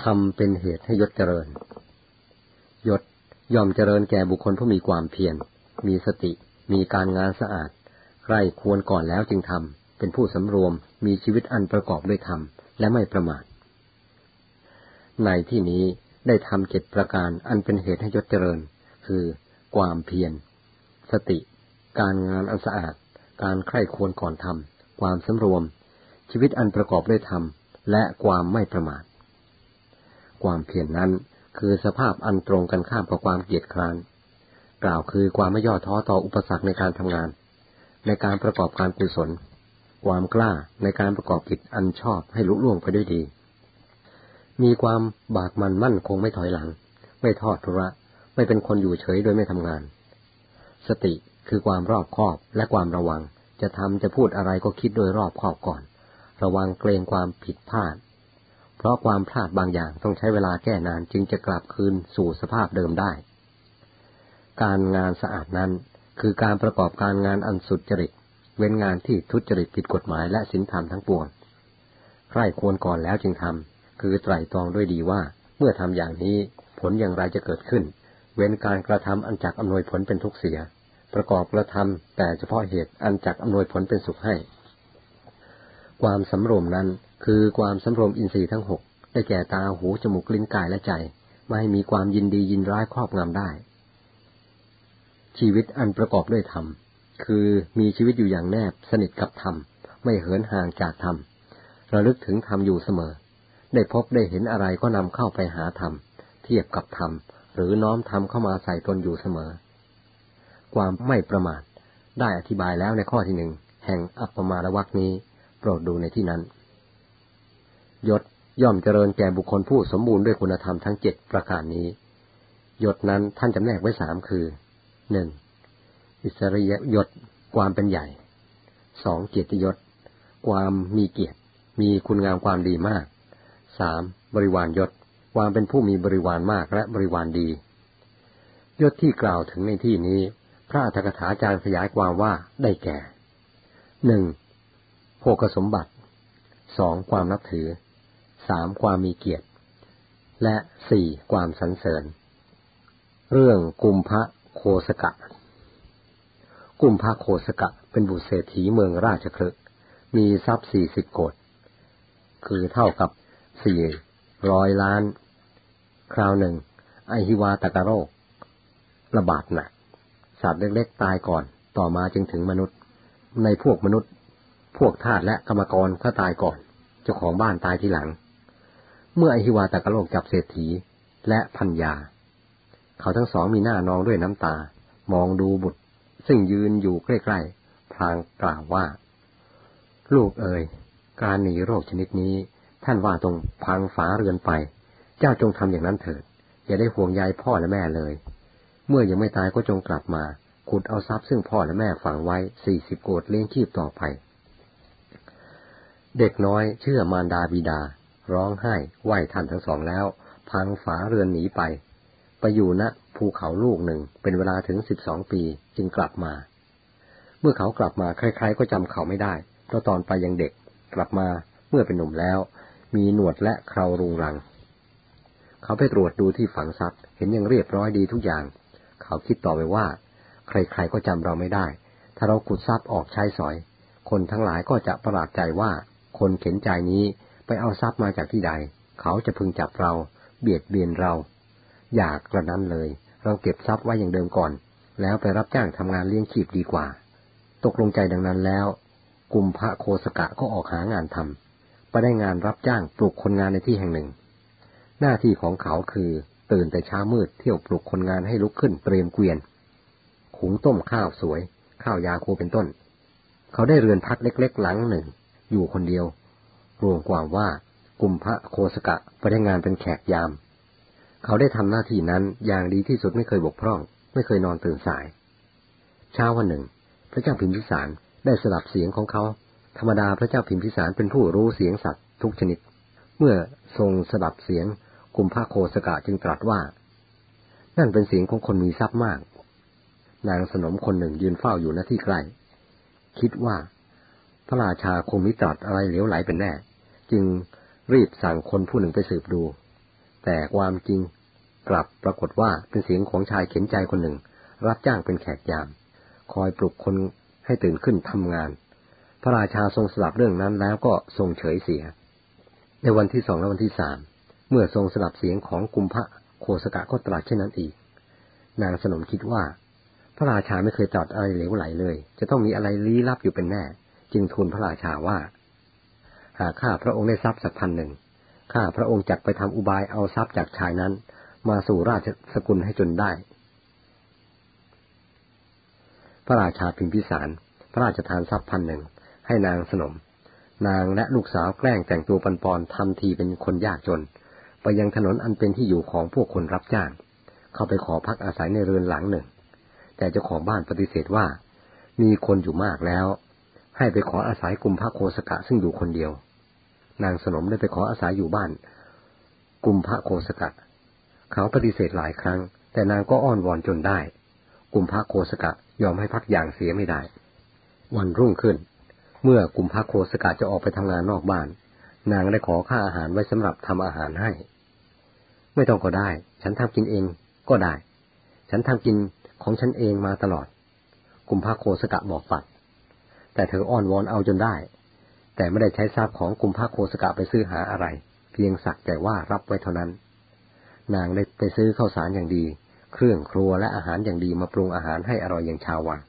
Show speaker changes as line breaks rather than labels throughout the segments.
ทำเป็นเหตุให้ยศเจริญ ยศย่อมเจริญแก่บุคคลผู้มีความเพียร มีสติ มีการงานสะอาด ใครควรก่อนแล้วจึงทำ เป็นผู้สำรวม มีชีวิตอันประกอบด้วยธรรม และไม่ประมาท ในที่นี้ได้ทำเจ็ดประการอันเป็นเหตุให้ยศเจริญ คือ ความเพียร สติ การงานอันสะอาด การใคร่ควรก่อนทำ ความสำรวม ชีวิตอันประกอบด้วยธรรม และความไม่ประมาท ความเพียรนนั้น คือสภาพอันตรงกันข้ามกับความเกียจคร้าน กล่าวคือความไม่ย่อท้อต่ออุปสรรคในการทำงาน ในการประกอบการกุศล ความกล้าในการประกอบกิจอันชอบให้ลุล่วงไปด้วยดี มีความบากมันมั่นคงไม่ถอยหลัง ไม่ทอดทุระ ไม่เป็นคนอยู่เฉยโดยไม่ทำงาน สติคือความรอบคอบและความระวัง จะทำจะพูดอะไรก็คิดโดยรอบคอบก่อน ระวังเกรงความผิดพลาด เพราะความพลาดบางอย่างต้องใช้เวลาแก้นานจึงจะกลับคืนสู่สภาพเดิมได้ การงานสะอาดนั้นคือการประกอบการงานอันสุจริต เว้นงานที่ทุจริตผิดกฎหมายและสินธรรมทั้งปวงใคร่ควรก่อนแล้วจึงทำคือไตรตรองด้วยดีว่า เมื่อทำอย่างนี้ผลอย่างไรจะเกิดขึ้น เว้นการกระทำอันจักอำนวยผลเป็นทุกเสีย ประกอบกระทำแต่เฉพาะเหตุอันจักอำนวยผลเป็นสุขให้ ความสำรวมนั้นคือความสำรวมอินทรีย์ทั้งหกได้แก่ตาหูจมูกลิ้นกายและใจ ไม่ให้มีความยินดียินร้ายครอบงำได้ ชีวิตอันประกอบด้วยธรรม คือมีชีวิตอยู่อย่างแนบสนิทกับธรรม ไม่เหินห่างจากธรรมระลึกถึงธรรมอยู่เสมอ ได้พบได้เห็นอะไรก็นำเข้าไปหาธรรม เทียบกับธรรม หรือน้อมธรรมเข้ามาใส่ตนอยู่เสมอ ความไม่ประมาทได้อธิบายแล้วในข้อที่หนึ่งแห่งอัปปมาลวักนี้ โปรดดูในที่นั้น ยศย่อมเจริญแก่บุคคลผู้สมบูรณ์ด้วยคุณธรรมทั้งเจ็ดประการนี้ ยศนั้นท่านจำแนกไว้สามคือหนึ่งอิสริยยศความเป็นใหญ่สองเกียรติยศ ความมีเกียรติ มีคุณงามความดีมากสามบริวารยศ ความเป็นผู้มีบริวารมากและบริวารดี ยศที่กล่าวถึงในที่นี้ พระอัฏฐกถาจารย์ขยายความว่าได้แก่หนึ่ง โภคสมบัติสองความนับถือสามความมีเกียรติ และสี่ความสรรเสริญ เรื่องกุมพระโคสกะ กุมพระโคสกะเป็นบุตรเศรษฐีเมืองราชคลึกมีทรัพย์สี่สิบโกดคือเท่ากับสี่ร้อยล้าน คราวหนึ่ง ไอฮิวาตะกะโรค ระบาดหนัก สัตว์เล็กๆตายก่อน ต่อมาจึงถึงมนุษย์ ในพวกมนุษย์ พวกทาสและกรรมกรก็ตายก่อน เจ้าของบ้านตายทีหลัง เมื่ออหิวาตากะโลกจับเศรษฐีและพัญญา เขาทั้งสองมีหน้านองด้วยน้ำตา มองดูบุตร ซึ่งยืนอยู่ใกล้ๆพลางกล่าวว่า ลูกเอ๋ยการหนีโรคชนิดนี้ ท่านว่าตรงพังฝาเรือนไป เจ้าจงทำอย่างนั้นเถิด อย่าได้ห่วงใยพ่อและแม่เลย เมื่อยังไม่ตายก็จงกลับมาขุดเอาทรัพย์ซึ่งพ่อและแม่ฝังไว้สี่สิบโกดเลี้ยงชีพต่อไป เด็กน้อยเชื่อมารดาบิดา ร้องไห้ไหว้ท่านทั้งสองแล้ว พังฝาเรือนหนีไป ไปอยู่ณภูเขาลูกหนึ่งเป็นเวลาถึงสิบสองปีจึงกลับมา เมื่อเขากลับมาใครๆก็จำเขาไม่ได้เพราะตอนไปยังเด็กกลับมาเมื่อเป็นหนุ่มแล้ว มีหนวดและเครารุงรัง เขาไปตรวจดูที่ฝังทรัพย์ เห็นยังเรียบร้อยดีทุกอย่าง เขาคิดต่อไปว่า ใครๆก็จำเราไม่ได้ ถ้าเราขุดทรัพย์ออกใช้สอย คนทั้งหลายก็จะประหลาดใจว่า คนเข็นใจนี้ไปเอาทรัพย์มาจากที่ใด เขาจะพึงจับเรา เบียดเบียนเรา อยากกระนั้นเลย เราเก็บทรัพย์ไว้อย่างเดิมก่อน แล้วไปรับจ้างทำงานเลี้ยงชีพดีกว่า ตกลงใจดังนั้นแล้ว กลุ่มพระโคสกะก็ออกหางานทำไปได้งานรับจ้างปลูกคนงานในที่แห่งหนึ่ง หน้าที่ของเขาคือตื่นแต่เช้ามืดเที่ยวปลูกคนงานให้ลุกขึ้นเตรียมเกวียน ขุงต้มข้าวสวย ข้าวยาคูเป็นต้น เขาได้เรือนพักเล็กๆหลังหนึ่ง อยู่คนเดียว รวมความว่ากุมพระโคสกะไปได้งานเป็นแขกยาม เขาได้ทำหน้าที่นั้นอย่างดีที่สุดไม่เคยบกพร่อง ไม่เคยนอนตื่นสาย เช้าวันหนึ่ง พระเจ้าพิมพิสารได้สลับเสียงของเขา ธรรมดาพระเจ้าพิมพิสารเป็นผู้รู้เสียงสัตว์ทุกชนิด เมื่อทรงสลับเสียงกุมพระโคสกะจึงตรัสว่า นั่นเป็นเสียงของคนมีทรัพย์มาก นางสนมคนหนึ่งยืนเฝ้าอยู่หน้าที่ใกล้คิดว่า พระราชาคงมิตรัสอะไรเหลวไหลเป็นแน่ จึงรีบสั่งคนผู้หนึ่งไปสืบดู แต่ความจริงกลับปรากฏว่าเป็นเสียงของชายเข็นใจคนหนึ่ง รับจ้างเป็นแขกยาม คอยปลุกคนให้ตื่นขึ้นทำงาน พระราชาทรงสลับเรื่องนั้นแล้วก็ทรงเฉยเสีย ในวันที่สองและวันที่สามเมื่อทรงสลับเสียงของกุมพระโคสกะก็ตรัสเช่นนั้นอีก นางสนมคิดว่า พระราชาไม่เคยตรัสอะไรเหลวไหลเลย จะต้องมีอะไรลี้ลับอยู่เป็นแน่ จึงทูลพระราชาว่า หากข้าพระองค์ได้ทรัพย์สักพันหนึ่งข้าพระองค์จักไปทำอุบายเอาทรัพย์จากชายนั้น มาสู่ราชสกุลให้จนได้ พระราชาพิมพิสาร พระราชทานทรัพย์พันหนึ่งให้นางสนม นางและลูกสาวแกล้งแต่งตัวปันปอนทำทีเป็นคนยากจน ไปยังถนนอันเป็นที่อยู่ของพวกคนรับจ้าง เข้าไปขอพักอาศัยในเรือนหลังหนึ่ง แต่เจ้าของบ้านปฏิเสธว่า มีคนอยู่มากแล้ว ให้ไปขออาศัยกลุ่มพระโคสกะซึ่งอยู่คนเดียว นางสนมได้ไปขออาศัยอยู่บ้าน กลุ่มพระโคสกะ เขาปฏิเสธหลายครั้ง แต่นางก็อ้อนวอนจนได้ กลุ่มพระโคสกะยอมให้พักอย่างเสียไม่ได้ วันรุ่งขึ้น เมื่อกลุ่มพระโคสกะจะออกไปทำงานนอกบ้าน นางได้ขอค่าอาหารไว้สำหรับทำอาหารให้ ไม่ต้องก็ได้ ฉันทำกินเองก็ได้ ฉันทำกินของฉันเองมาตลอดกุมภาโคสกะบอกปัด แต่เธออ้อนวอนเอาจนได้ แต่ไม่ได้ใช้ทรัพย์ของกุมภาโคสกะไปซื้อหาอะไร เพียงสักแต่ว่ารับไว้เท่านั้น นางได้ไปซื้อข้าวสารอย่างดี เครื่องครัวและอาหารอย่างดีมาปรุงอาหารให้อร่อยอย่างชาววัง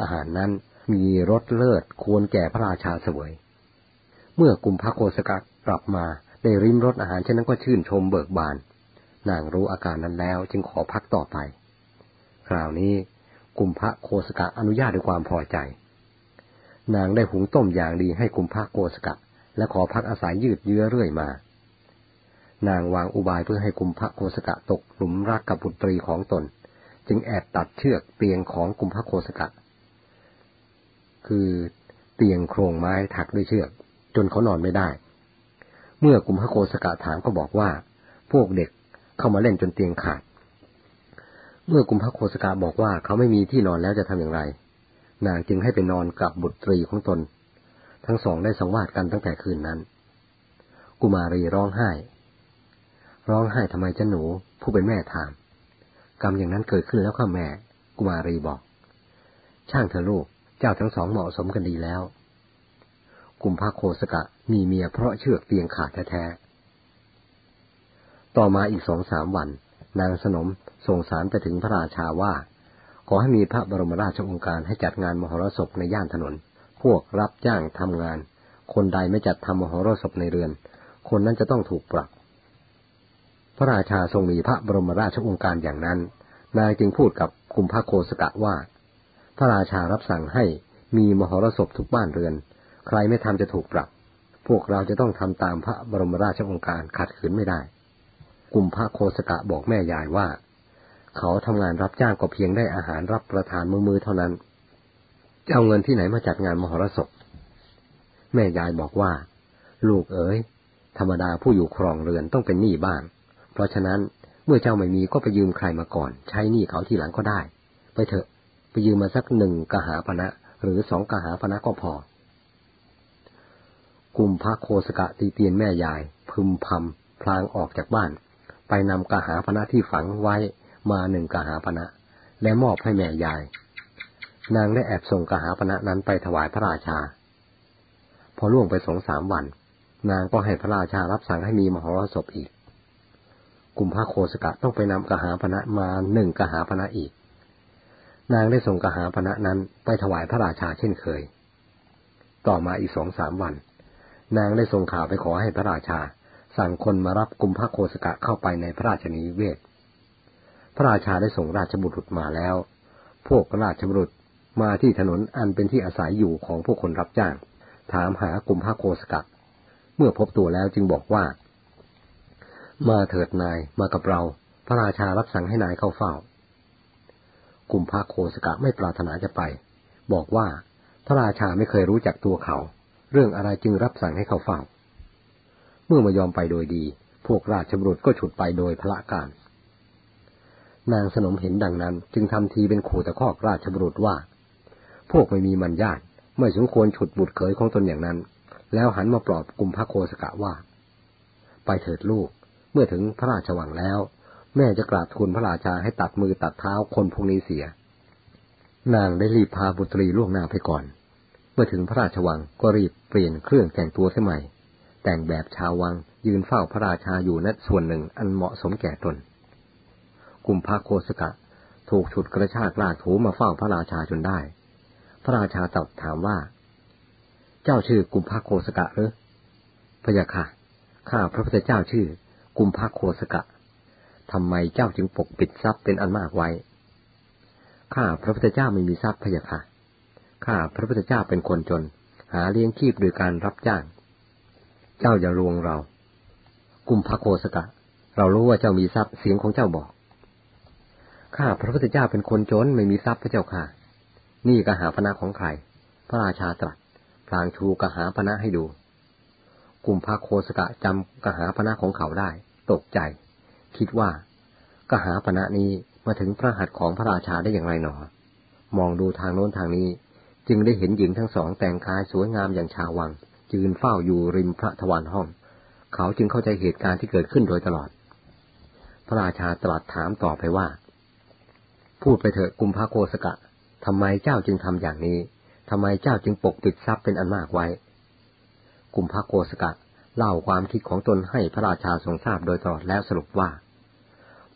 อาหารนั้นมีรสเลิศควรแก่พระราชาเสวย เมื่อกุมภาโคสกะกลับมาได้ริมรสอาหารเช่นนั้นก็ชื่นชมเบิกบาน นางรู้อาการนั้นแล้วจึงขอพักต่อไป คราวนี้กุมพระโคสกะอนุญาตด้วยความพอใจ นางได้หุงต้มอย่างดีให้กุมพระโคสกะ และขอพักอาศัยยืดเยื้อเรื่อยมา นางวางอุบายเพื่อให้กุมพระโคสกะตกหลุมรักกับบุตรีของตน จึงแอบตัดเชือกเตียงของกุมพระโคสกะ คือเตียงโครงไม้ถักด้วยเชือก จนเขานอนไม่ได้ เมื่อกุมภะโกสกะถามก็บอกว่า พวกเด็กเข้ามาเล่นจนเตียงขาด เมื่อกุมภะโคสกะบอกว่าเขาไม่มีที่นอนแล้วจะทำอย่างไร นางจึงให้ไปนอนกับบุตรีของตน ทั้งสองได้สังวาสกันตั้งแต่คืนนั้น กุมารีร้องไห้ ร้องไห้ทำไมจะหนู ผู้เป็นแม่ถาม กรรมอย่างนั้นเกิดขึ้นแล้วข้าแม่ กุมารีบอก ช่างเธอลูก เจ้าทั้งสองเหมาะสมกันดีแล้ว กุมภาโคสกะมีเมียเพราะเชือกเตียงขาดแท้ๆ ต่อมาอีกสองสามวัน นางสนมส่งสารไปถึงพระราชาว่า ขอให้มีพระบรมราชองค์การให้จัดงานมหรสพในย่านถนน พวกรับจ้างทำงาน คนใดไม่จัดทำมหรสพในเรือน คนนั้นจะต้องถูกปรับ พระราชาทรงมีพระบรมราชองค์การอย่างนั้น นายจึงพูดกับกุมภโคสกะว่า พระราชารับสั่งให้มีมหรสพทุกบ้านเรือน ใครไม่ทำจะถูกปรับ พวกเราจะต้องทำตามพระบรมราชองค์การขัดขืนไม่ได้ กุมพะโคสกะบอกแม่ยายว่า เขาทำงานรับจ้างก็เพียงได้อาหารรับประทานมือมือเท่านั้น จะเอาเงินที่ไหนมาจัดงานมหรสพ แม่ยายบอกว่า ลูกเอ๋ย ธรรมดาผู้อยู่ครองเรือนต้องเป็นหนี้บ้าง เพราะฉะนั้นเมื่อเจ้าไม่มีก็ไปยืมใครมาก่อน ใช้หนี้เขาทีหลังก็ได้ ไปเถอะ ไปยืมมาสักหนึ่งกหาปณะหรือสองกหาปณะก็พอกุมพระโคสกะตีเตียนแม่ยาย พึมพำพลางออกจากบ้าน ไปนำกหาพณะที่ฝังไว้ มาหนึ่งกหาพณะและมอบให้แม่ยาย นางได้แอบส่งกหาพณะนั้นไปถวายพระราชา พอล่วงไปสองสามวัน นางก็ให้พระราชารับสั่งให้มีมหรสพอีกกุมพระโคสกะต้องไปนำกหาพณะมาหนึ่งกหาพณะอีก นางได้ส่งกหาพณะนั้นไปถวายพระราชาเช่นเคย ต่อมาอีกสองสามวัน นางได้ส่งข่าวไปขอให้พระราชา สั่งคนมารับกุมภโคสกะเข้าไปในพระราชนิเวศ พระราชาได้ส่งราชบุตรมาแล้ว พวกราชบุตรมาที่ถนนอันเป็นที่อาศัยอยู่ของพวกคนรับจ้าง ถามหากุมภโคสกะเมื่อพบตัวแล้วจึงบอกว่า มาเถิดนายมากับเรา พระราชารับสั่งให้นายเข้าเฝ้ากุมภโคสกะไม่ปรารถนาจะไป บอกว่าพระราชาไม่เคยรู้จักตัวเขา เรื่องอะไรจึงรับสั่งให้เขาเฝ้า เมื่อมายอมไปโดยดี พวกราชบุรุษก็ฉุดไปโดยพระการ นางสนมเห็นดังนั้น จึงทำทีเป็นขู่ตะคอกราชบุรุษว่า พวกไม่มีมันญาติไม่สมควรฉุดบุตรเขยของตนอย่างนั้น แล้วหันมาปลอบกลุ่มพระโคสกะว่า ไปเถิดลูก เมื่อถึงพระราชวังแล้ว แม่จะกราบทูลพระราชาให้ตัดมือตัดเท้าคนพวกนี้เสีย นางได้รีบพาบุตรีล่วงหน้าไปก่อน เมื่อถึงพระราชวังก็รีบเปลี่ยนเครื่องแต่งตัวใหม่ แต่งแบบชาววังยืนเฝ้าพระราชาอยู่ณส่วนหนึ่งอันเหมาะสมแก่ตน กุมภาโคสกะ ถูกฉุดกระชากลากถูมาเฝ้าพระราชาจนได้ พระราชาตรัสถามว่า เจ้าชื่อกุมภาโคสกะหรือพยาค่ะ ข้าพระพุทธเจ้าชื่อ กุมภาโคสกะทำไมเจ้าจึงปกปิดทรัพย์เป็นอันมากไว้ ข้าพระพุทธเจ้าไม่มีทรัพย์พยาค่ะ ข้าพระพุทธเจ้าเป็นคนจน หาเลี้ยงชีพโดยการรับจ้าง เจ้าอย่าลวงเรา กุมภาโคสกะ เรารู้ว่าเจ้ามีทรัพย์เสียงของเจ้าบอก ข้าพระพุทธเจ้าเป็นคนจนไม่มีทรัพย์พระเจ้าค่ะ นี่กหาพนะของใคร พระราชาตรัสพลางชูกหาพนะให้ดู กลุ่มพระโคสกะจำกหาพนะของเขาได้ ตกใจ คิดว่ากหาพนะนี้มาถึงพระหัตถ์ของพระราชาได้อย่างไรหนอ มองดูทางโน้นทางนี้ จึงได้เห็นหญิงทั้งสองแต่งกายสวยงามอย่างชาววังยืนเฝ้าอยู่ริมพระทวารห้อง เขาจึงเข้าใจเหตุการณ์ที่เกิดขึ้นโดยตลอด พระราชาตรัสถามต่อไปว่า พูดไปเถอะกุมภาโคสกะ ทำไมเจ้าจึงทำอย่างนี้ ทำไมเจ้าจึงปกปิดทรัพย์เป็นอันมากไว้ กุมภาโคสกะเล่าความคิดของตนให้พระราชาทรงทราบโดยตลอดแล้วสรุปว่า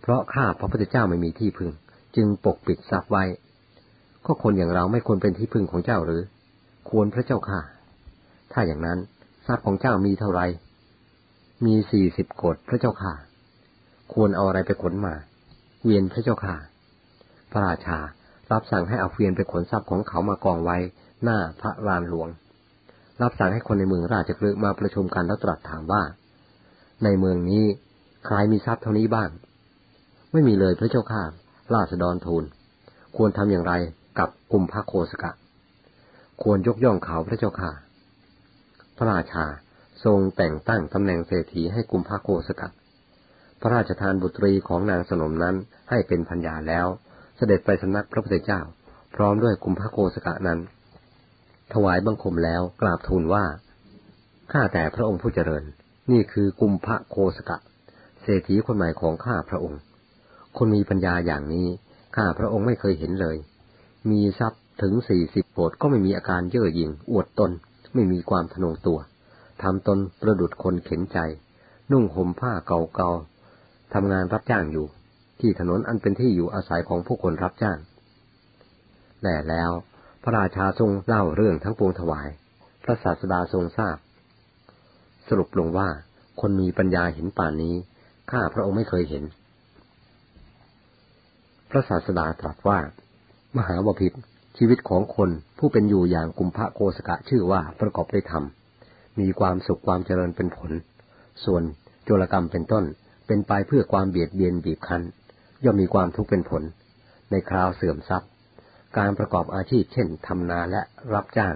เพราะข้าพระพุทธเจ้าไม่มีที่พึ่ง จึงปกปิดทรัพย์ไว้ ก็คนอย่างเราไม่ควรเป็นที่พึ่งของเจ้าหรือ ควรพระเจ้าค่ะ ถ้าอย่างนั้นทรัพย์ของเจ้ามีเท่าไร มีสี่สิบกดพระเจ้าค่ะ ควรเอาอะไรไปขนมา เวียนพระเจ้าค่ะ พระราชา รับสั่งให้เอาเฟียนไปขนทรัพย์ของเขามากองไว้ หน้าพระลานหลวง รับสั่งให้คนในเมืองราชกฤห์มาประชุมกันแล้วตรัสถามว่า ในเมืองนี้ใครมีทรัพย์เท่านี้บ้าง ไม่มีเลยพระเจ้าข้าราษฎรทูล ควรทำอย่างไรกับกลุ่มพระโคสกะ ควรยกย่องเขาพระเจ้าข้าพระราชาทรงแต่งตั้งตำแหน่งเศรษฐีให้กลุ่มพระโคสกะพระราชทานบุตรีของนางสนมนั้นให้เป็นพัญญาแล้ว เสด็จไปสำนักพระพุทธเจ้า พร้อมด้วยกุมภโคสกะนั้น ถวายบังคมแล้วกราบทูลว่า ข้าแต่พระองค์ผู้เจริญ นี่คือกุมภโคสกะ เศรษฐีคนใหม่ของข้าพระองค์ คนมีปัญญาอย่างนี้ ข้าพระองค์ไม่เคยเห็นเลย มีทรัพย์ถึงสี่สิบโปดก็ไม่มีอาการเย่อหยิ่งอวดตน ไม่มีความทนงตัว ทำตนประดุดคนเข็นใจ นุ่งห่มผ้าเก่าๆทำงานรับจ้างอยู่ ที่ถนนอันเป็นที่อยู่อาศัยของผู้คนรับจ้างแต่แล้วพระราชาทรงเล่าเรื่องทั้งปวงถวาย พระศาสดาทรงทราบ สรุปลงว่าคนมีปัญญาเห็นป่านนี้ ข้าพระองค์ไม่เคยเห็น พระศาสดาตรัสว่า มหาวพิษชีวิตของคนผู้เป็นอยู่อย่างกุมภะโกสกะชื่อว่าประกอบด้วยธรรม มีความสุขความเจริญเป็นผล ส่วนโจรกรรมเป็นต้นเป็นไปเพื่อความเบียดเบียนบีบคั้น ย่อมมีความทุกข์เป็นผล ในคราวเสื่อมทรัพย์ การประกอบอาชีพเช่นทำนาและรับจ้าง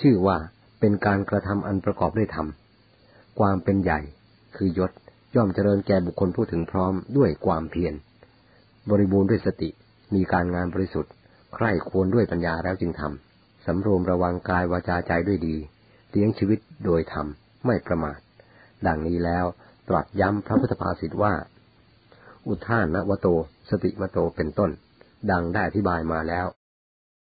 ชื่อว่าเป็นการกระทำอันประกอบด้วยธรรมความเป็นใหญ่ คือยศย่อมเจริญแก่บุคคลผู้ถึงพร้อมด้วยความเพียร บริบูรณ์ด้วยสติมีการงานบริสุทธิ์ ใคร่ควรด้วยปัญญาแล้วจึงทำสำรวมระวังกายวาจาใจด้วยดีเลี้ยงชีวิตโดยธรรมไม่ประมาท ดังนี้แล้วตรัสย้ำพระพุทธภาษิตว่า อุทานวโต สติมโตเป็นต้น ดังได้อธิบายมาแล้ว